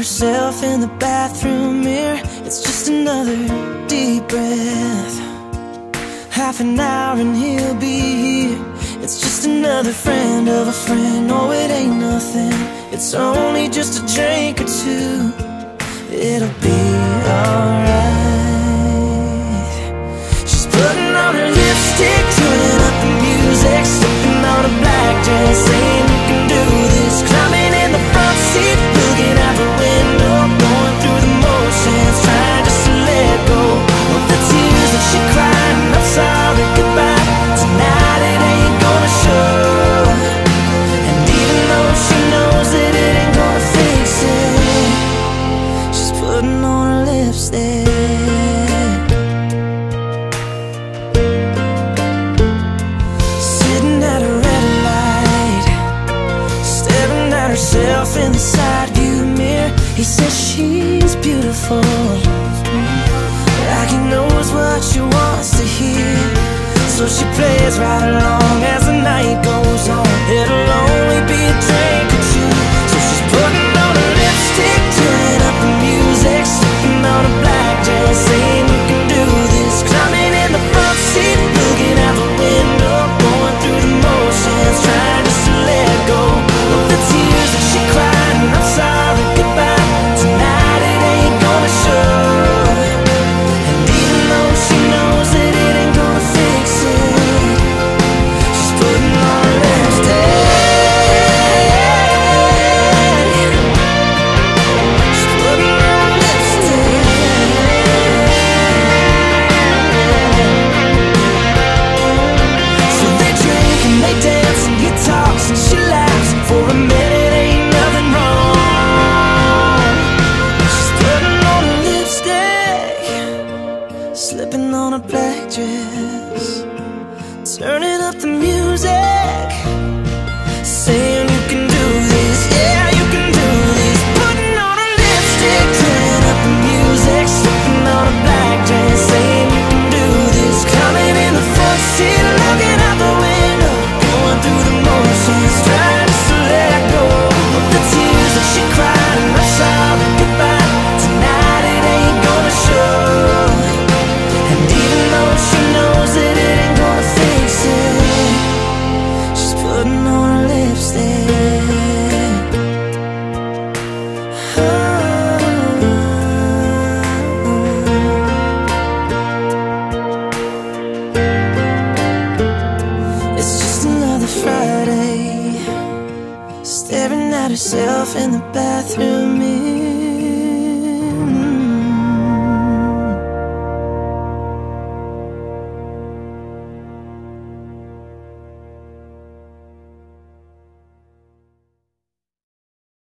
herself in the bathroom mirror. It's just another deep breath. Half an hour and he'll be here. It's just another friend of a friend. Oh, it ain't nothing. It's only just a drink or two. It'll be in the side mirror. He says she's beautiful. Like he knows what she wants to hear. So she plays right along Turning up the music. Friday, staring at herself in the bathroom mirror.